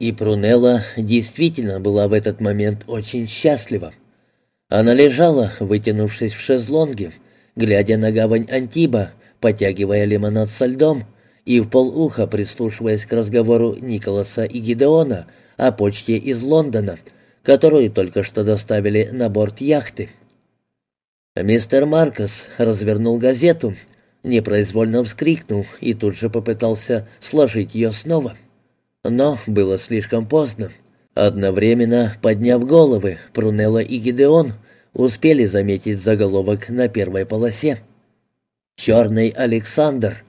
И Прунелла действительно была в этот момент очень счастлива. Она лежала, вытянувшись в шезлонге, глядя на гавань Антиба, потягивая лимонад со льдом и в полуха прислушиваясь к разговору Николаса и Гидеона о почте из Лондона, которую только что доставили на борт яхты. Мистер Маркос развернул газету, непроизвольно вскрикнул и тут же попытался сложить ее снова. Но было слишком поздно. Одновременно, подняв головы, Прунелла и Гидеон успели заметить заголовок на первой полосе. «Черный Александр».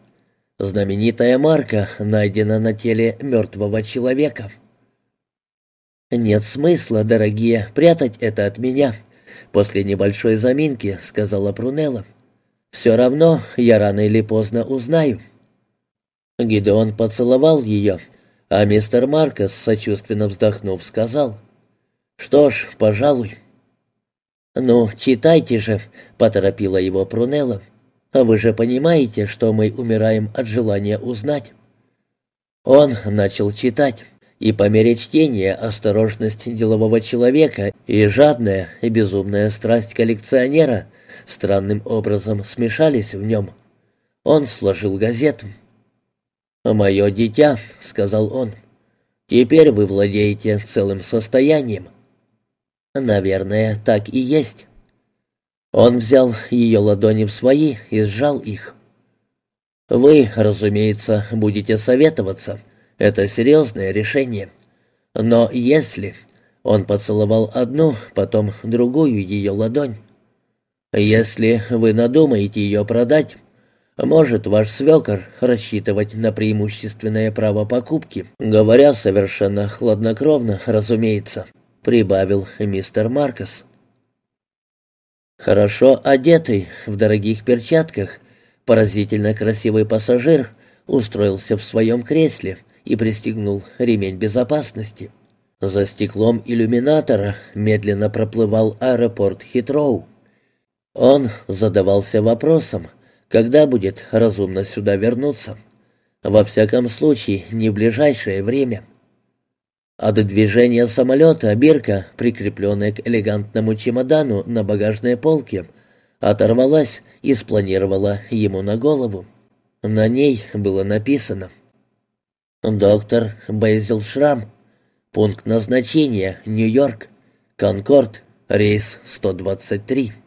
Знаменитая марка найдена на теле мертвого человека. «Нет смысла, дорогие, прятать это от меня», — после небольшой заминки сказала Прунелла. «Все равно я рано или поздно узнаю». Гидеон поцеловал ее, а мистер Маркос, сочувственно вздохнув, сказал, «Что ж, пожалуй». «Ну, читайте же», — поторопила его Прунелла. «А вы же понимаете, что мы умираем от желания узнать». Он начал читать, и по мере чтения осторожность делового человека и жадная и безумная страсть коллекционера странным образом смешались в нем. Он сложил газету. «Мое дитя», — сказал он, — «теперь вы владеете целым состоянием». «Наверное, так и есть». Он взял ее ладони в свои и сжал их. «Вы, разумеется, будете советоваться. Это серьезное решение. Но если...» Он поцеловал одну, потом другую ее ладонь. «Если вы надумаете ее продать, может ваш свекор рассчитывать на преимущественное право покупки, говоря совершенно хладнокровно, разумеется», — прибавил мистер Маркос. Хорошо одетый, в дорогих перчатках, поразительно красивый пассажир устроился в своем кресле и пристегнул ремень безопасности. За стеклом иллюминатора медленно проплывал аэропорт Хитроу. Он задавался вопросом, когда будет разумно сюда вернуться. Во всяком случае, не в ближайшее время. От движения самолета бирка, прикрепленная к элегантному чемодану на багажной полке, оторвалась и спланировала ему на голову. На ней было написано «Доктор Бейзил Шрам, пункт назначения Нью-Йорк, Конкорд, рейс 123».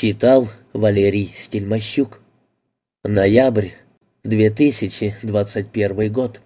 Читал Валерий Стельмощук. Ноябрь, 2021 год.